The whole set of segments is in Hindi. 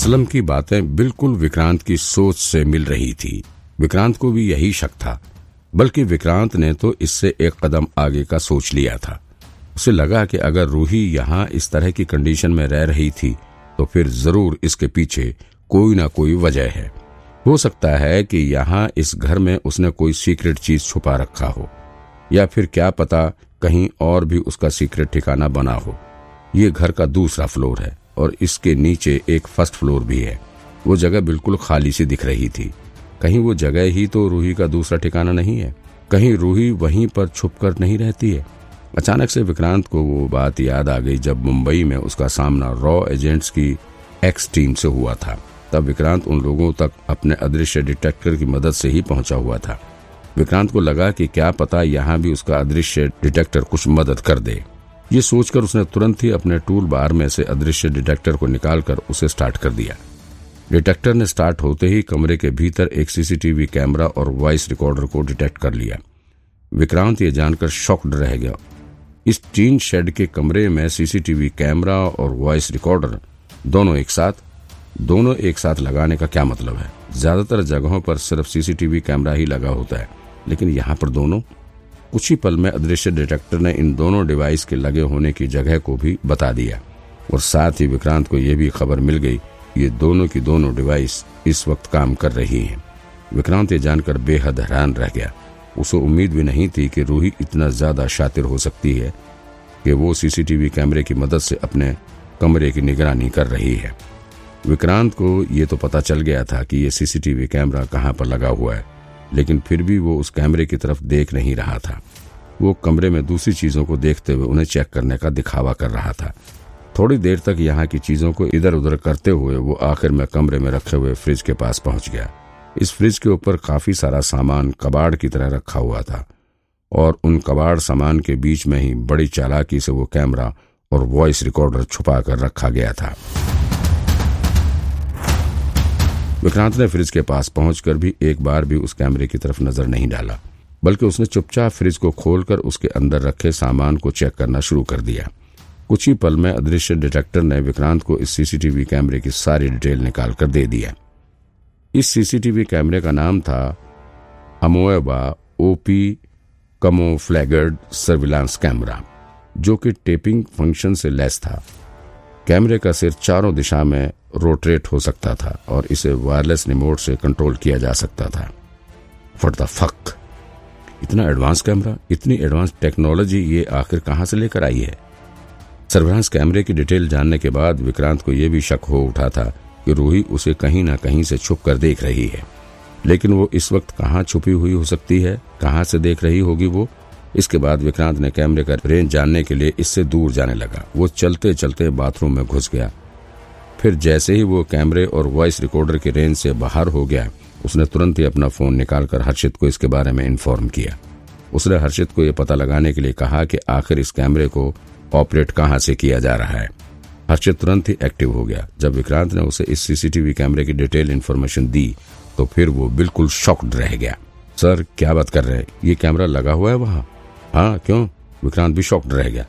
असलम की बातें बिल्कुल विक्रांत की सोच से मिल रही थी। विक्रांत को भी यही शक था, बल्कि विक्रांत ने तो इससे एक कदम आगे का सोच लिया था। उसे लगा कि अगर रूही यहाँ इस तरह की कंडीशन में रह रही थी तो फिर ज़रूर इसके पीछे कोई ना कोई वजह है। हो सकता है कि यहाँ इस घर में उसने कोई सीक्रेट चीज़ छुपा रखा हो, या फिर क्या पता कहीं और भी उसका सीक्रेट ठिकाना बना हो। ये घर का दूसरा फ्लोर है। और इसके नीचे एक फ़र्स्ट फ्लोर भी है। वो जगह बिल्कुल खाली सी दिख रही थी। कहीं वो जगह ही तो रूही का दूसरा ठिकाना नहीं है। कहीं रूही वहीं पर छुप कर नहीं रहती है। अचानक से विक्रांत को वो बात याद आ गई जब मुंबई में उसका सामना रॉ एजेंट्स की एक्स टीम से हुआ था। तब विक्रांत उन लोगों तक अपने अदृश्य डिटेक्टर की मदद से ही पहुँचा हुआ था। विक्रांत को लगा कि क्या पता यहाँ भी उसका अदृश्य डिटेक्टर कुछ मदद कर दे। ये सोचकर उसने तुरंत ही अपने टूल बार में से अदृश्य डिटेक्टर को निकालकर उसे स्टार्ट कर दिया। डिटेक्टर ने स्टार्ट होते ही कमरे के भीतर एक सीसीटीवी कैमरा और वॉइस रिकॉर्डर को डिटेक्ट कर लिया। विक्रांत ये जानकर शॉक्ड रह गया। इस टीन शेड के कमरे में सीसीटीवी कैमरा और वॉइस रिकॉर्डर दोनों एक साथ, दोनों एक साथ लगाने का क्या मतलब है? ज़्यादातर जगहों पर सिर्फ़ सीसीटीवी कैमरा ही लगा होता है, लेकिन यहाँ पर दोनों ही पल में अदृश्य डिटेक्टर ने इन दोनों डिवाइस के लगे होने की जगह को भी बता दिया। और साथ ही विक्रांत को यह भी खबर मिल गई, ये दोनों की दोनों डिवाइस इस वक्त काम कर रही हैं। विक्रांत ये जानकर बेहद हैरान रह गया। उसे उम्मीद भी नहीं थी कि रूही इतना ज़्यादा शातिर हो सकती है कि वो सीसीटीवी कैमरे की मदद से अपने कमरे की निगरानी कर रही है। विक्रांत को ये तो पता चल गया था कि ये सीसीटीवी कैमरा कहाँ पर लगा हुआ है। लेकिन फिर भी वो उस कैमरे की तरफ़ देख नहीं रहा था। वो कमरे में दूसरी चीज़ों को देखते हुए उन्हें चेक करने का दिखावा कर रहा था। थोड़ी देर तक यहाँ की चीज़ों को इधर उधर करते हुए वो आखिर में कमरे में रखे हुए फ्रिज के पास पहुँच गया। इस फ्रिज के ऊपर काफ़ी सारा सामान कबाड़ की तरह रखा हुआ था और उन कबाड़ सामान के बीच में ही बड़ी चालाकी से वो कैमरा और वॉइस रिकॉर्डर छुपा कर रखा गया था। विक्रांत ने फ्रिज के पास पहुंचकर भी एक बार भी उस कैमरे की तरफ़ नज़र नहीं डाला, बल्कि उसने चुपचाप फ्रिज को खोलकर उसके अंदर रखे सामान को चेक करना शुरू कर दिया। कुछ ही पल में अदृश्य डिटेक्टर ने विक्रांत को इस सीसीटीवी कैमरे की सारी डिटेल निकाल कर दे दिया। इस सीसीटीवी कैमरे का नाम था amoeba OP camouflaged surveillance camera, जो कि टेपिंग फ़ंक्शन से लेस था। कैमरे का सिर चारों दिशा में रोटेट हो सकता था और इसे वायरलेस रिमोट से कंट्रोल किया जा सकता था। फट द फक इतना एडवांस कैमरा, इतनी एडवांस टेक्नोलॉजी ये आखिर कहाँ से लेकर आई है? सर्विलांस कैमरे की डिटेल जानने के बाद विक्रांत को यह भी शक हो उठा था कि रूही उसे कहीं ना कहीं से छुप कर देख रही है। लेकिन वो इस वक्त कहाँ छुपी हुई हो सकती है, कहाँ से देख रही होगी वो? इसके बाद विक्रांत ने कैमरे का रेंज जानने के लिए इससे दूर जाने लगा। वो चलते चलते बाथरूम में घुस गया। फिर जैसे ही वो कैमरे और वॉइस रिकॉर्डर की रेंज से बाहर हो गया, उसने तुरंत ही अपना फ़ोन निकालकर हर्षित को इसके बारे में इन्फॉर्म किया। उसने हर्षित को यह पता लगाने के लिए कहा कि आखिर इस कैमरे को ऑपरेट कहाँ से किया जा रहा है। हर्षित तुरंत ही एक्टिव हो गया। जब विक्रांत ने उसे इस सीसीटीवी कैमरे की डिटेल इन्फॉर्मेशन दी तो फिर वो बिल्कुल शॉक्ड रह गया। सर, क्या बात कर रहे हैं? ये कैमरा लगा हुआ है वहाँ? हाँ क्यों? विक्रांत भी शॉक्ड रह गया।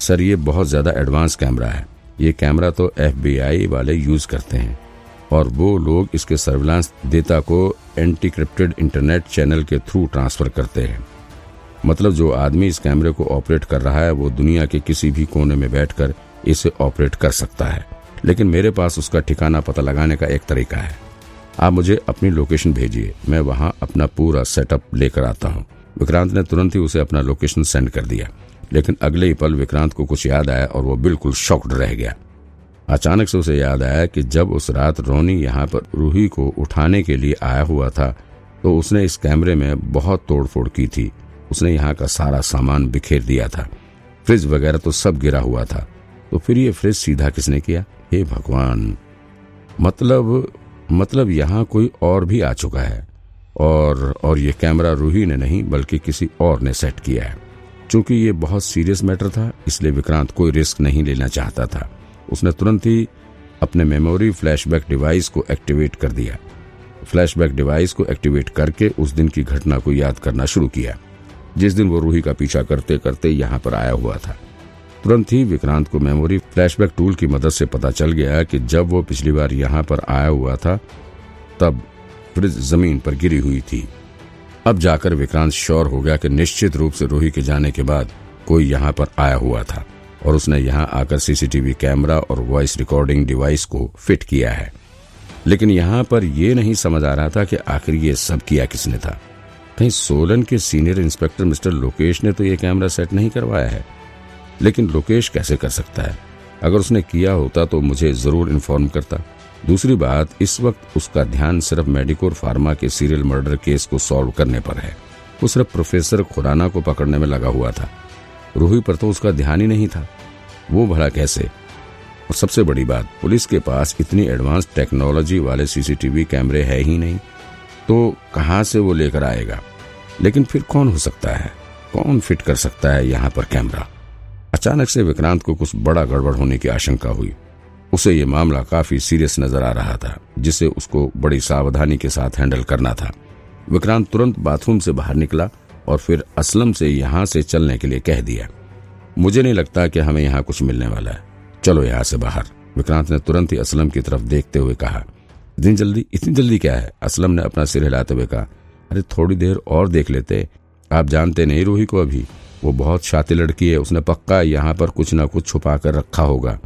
सर, ये बहुत ज़्यादा एडवांस कैमरा है। ये कैमरा तो एफबीआई वाले यूज़ करते हैं। और वो लोग इसके सर्विलांस डेटा को एंटीक्रिप्टेड इंटरनेट चैनल के थ्रू ट्रांसफ़र करते हैं। मतलब जो आदमी इस कैमरे को ऑपरेट कर रहा है, वो दुनिया के किसी भी कोने में बैठकर इसे ऑपरेट कर सकता है। लेकिन मेरे पास उसका ठिकाना पता लगाने का एक तरीका है। आप मुझे अपनी लोकेशन भेजिए। मैं वहाँ अपना पूरा सेटअप लेकर आता हूँ। विक्रांत ने तुरंत ही उसे अपना लोकेशन सेंड कर दिया। लेकिन अगले ही पल विक्रांत को कुछ याद आया और वो बिल्कुल शॉक्ड रह गया। अचानक से उसे याद आया कि जब उस रात रोनी यहाँ पर रूही को उठाने के लिए आया हुआ था तो उसने इस कैमरे में बहुत तोड़फोड़ की थी। उसने यहाँ का सारा सामान बिखेर दिया था। फ्रिज वगैरह तो सब गिरा हुआ था। तो फिर ये फ्रिज सीधा किसने किया? हे भगवान! मतलब मतलब यहाँ कोई और भी आ चुका है। और और ये कैमरा रूही ने नहीं, बल्कि किसी और ने सेट किया है। चूँकि ये बहुत सीरियस मैटर था, इसलिए विक्रांत कोई रिस्क नहीं लेना चाहता था। उसने तुरंत ही अपने मेमोरी फ्लैशबैक डिवाइस को एक्टिवेट कर दिया। फ्लैशबैक डिवाइस को एक्टिवेट करके उस दिन की घटना को याद करना शुरू किया। जिस दिन वो रूही का पीछा करते करते यहाँ पर आया हुआ था। तुरंत ही विक्रांत को मेमोरी फ्लैशबैक टूल की मदद से पता चल गया कि जब वो पिछली बार यहाँ पर आया हुआ था, तब फ्रिज ज़मीन पर गिरी हुई थी। अब जाकर विक्रांत श्योर हो गया कि निश्चित रूप से रूही के जाने के बाद कोई यहाँ पर आया हुआ था और उसने यहाँ आकर सीसीटीवी कैमरा और वॉइस रिकॉर्डिंग डिवाइस को फिट किया है। लेकिन यहाँ पर यह नहीं समझ आ रहा था कि आखिर ये सब किया किसने था। कहीं सोलन के सीनियर इंस्पेक्टर मिस्टर लोकेश ने तो ये कैमरा सेट नहीं करवाया है। लेकिन लोकेश कैसे कर सकता है? अगर उसने किया होता तो मुझे ज़रूर इन्फॉर्म करता। दूसरी बात, इस वक्त उसका ध्यान सिर्फ़ मेडिकोर फार्मा के सीरियल मर्डर केस को सॉल्व करने पर है। वो सिर्फ़ प्रोफेसर खुराना को पकड़ने में लगा हुआ था। रूही पर तो उसका ध्यान ही नहीं था। वो भला कैसे? और सबसे बड़ी बात, पुलिस के पास इतनी एडवांस टेक्नोलॉजी वाले सीसीटीवी कैमरे है ही नहीं। तो कहाँ से वो लेकर आएगा? लेकिन फिर कौन हो सकता है? कौन फिट कर सकता है यहाँ पर कैमरा? अचानक से विक्रांत को कुछ बड़ा गड़बड़ होने की आशंका हुई। उसे ये मामला काफ़ी सीरियस नज़र आ रहा था, जिसे उसको बड़ी सावधानी के साथ हैंडल करना था। विक्रांत तुरंत बाथरूम से बाहर निकला और फिर असलम से यहाँ से चलने के लिए कह दिया, मुझे नहीं लगता कि हमें यहाँ कुछ मिलने वाला है। चलो यहाँ से बाहर। विक्रांत ने तुरंत ही असलम की तरफ़ देखते हुए कहा, इतनी जल्दी इतनी जल्दी क्या है? असलम ने अपना सिर हिलाते हुए कहा, अरे थोड़ी देर और देख लेते। आप जानते नहीं रूही को अभी। वो बहुत शाती लड़की है, उसने पक्का यहाँ पर कुछ न कुछ छुपा कर रखा होगा।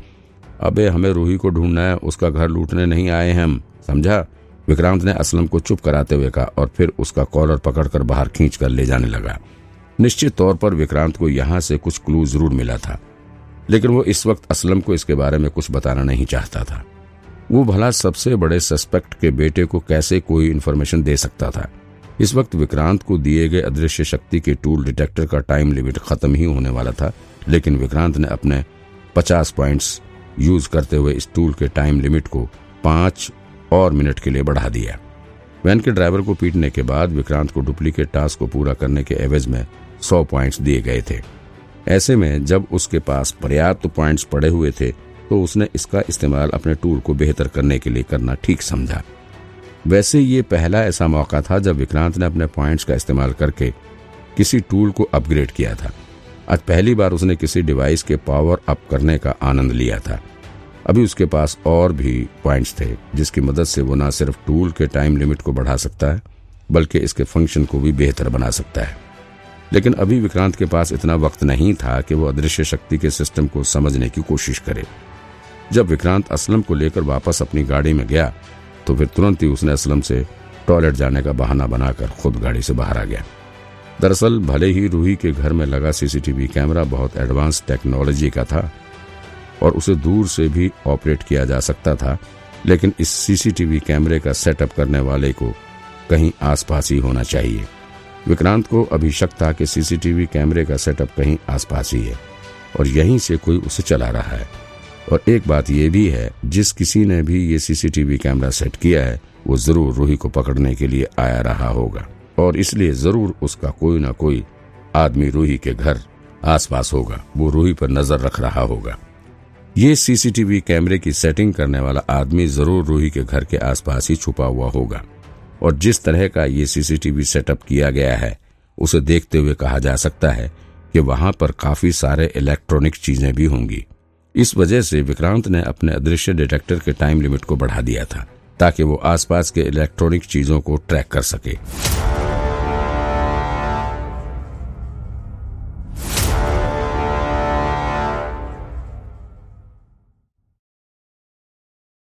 अबे, हमें रूही को ढूंढना है, उसका घर लूटने नहीं आए हम। समझा? विक्रांत ने असलम को चुप कराते हुए कहा और फिर उसका कॉलर पकड़कर बाहर खींच कर ले जाने लगा। निश्चित तौर पर विक्रांत को यहाँ से कुछ क्लू ज़रूर मिला था, लेकिन वो इस वक्त असलम को इसके बारे में कुछ बताना नहीं चाहता था। वो भला सबसे बड़े सस्पेक्ट के बेटे को कैसे कोई इन्फॉर्मेशन दे सकता था? इस वक्त विक्रांत को दिए गए अदृश्य शक्ति के टूल डिटेक्टर का टाइम लिमिट खत्म ही होने वाला था, लेकिन विक्रांत ने अपने 50 पॉइंट्स यूज़ करते हुए इस टूल के टाइम लिमिट को पाँच और मिनट के लिए बढ़ा दिया। वैन के ड्राइवर को पीटने के बाद विक्रांत को डुप्लीकेट टास्क को पूरा करने के एवज में सौ पॉइंट्स दिए गए थे। ऐसे में जब उसके पास पर्याप्त पॉइंट्स पड़े हुए थे तो उसने इसका इस्तेमाल अपने टूल को बेहतर करने के लिए करना ठीक समझा। वैसे ये पहला ऐसा मौका था जब विक्रांत ने अपने पॉइंट्स का इस्तेमाल करके किसी टूल को अपग्रेड किया था। आज पहली बार उसने किसी डिवाइस के पावर अप करने का आनंद लिया था। अभी उसके पास और भी पॉइंट्स थे, जिसकी मदद से वो न सिर्फ़ टूल के टाइम लिमिट को बढ़ा सकता है, बल्कि इसके फ़ंक्शन को भी बेहतर बना सकता है। लेकिन अभी विक्रांत के पास इतना वक्त नहीं था कि वो अदृश्य शक्ति के सिस्टम को समझने की कोशिश करे। जब विक्रांत असलम को लेकर वापस अपनी गाड़ी में गया तो फिर तुरंत ही उसने असलम से टॉयलेट जाने का बहाना बनाकर खुद गाड़ी से बाहर आ गया। दरअसल, भले ही रूही के घर में लगा सीसीटीवी कैमरा बहुत एडवांस टेक्नोलॉजी का था और उसे दूर से भी ऑपरेट किया जा सकता था, लेकिन इस सीसीटीवी कैमरे का सेटअप करने वाले को कहीं आसपास ही होना चाहिए। विक्रांत को अभी शक था कि सीसीटीवी कैमरे का सेटअप कहीं आसपास ही है और यहीं से कोई उसे चला रहा है। और एक बात यह भी है, जिस किसी ने भी ये सीसीटीवी कैमरा सेट किया है, वो ज़रूर रूही को पकड़ने के लिए आया रहा होगा। और इसलिए ज़रूर उसका कोई ना कोई आदमी रूही के घर आसपास होगा। वो रूही पर नज़र रख रहा होगा। ये सीसीटीवी कैमरे की सेटिंग करने वाला आदमी ज़रूर रूही के घर के आसपास ही छुपा हुआ होगा। और जिस तरह का ये सीसीटीवी सेटअप किया गया है, उसे देखते हुए कहा जा सकता है कि वहाँ पर काफ़ी सारे इलेक्ट्रॉनिक चीज़ें भी होंगी। इस वजह से विक्रांत ने अपने अदृश्य डिटेक्टर के टाइम लिमिट को बढ़ा दिया था, ताकि वो आसपास के इलेक्ट्रॉनिक चीज़ों को ट्रैक कर सके।